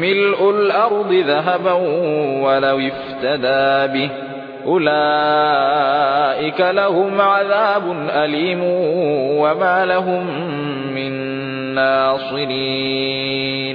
ملء الأرض ذهبا ولو افتدى به. أولئك لهم عذاب أليم وما لهم من ناصرين.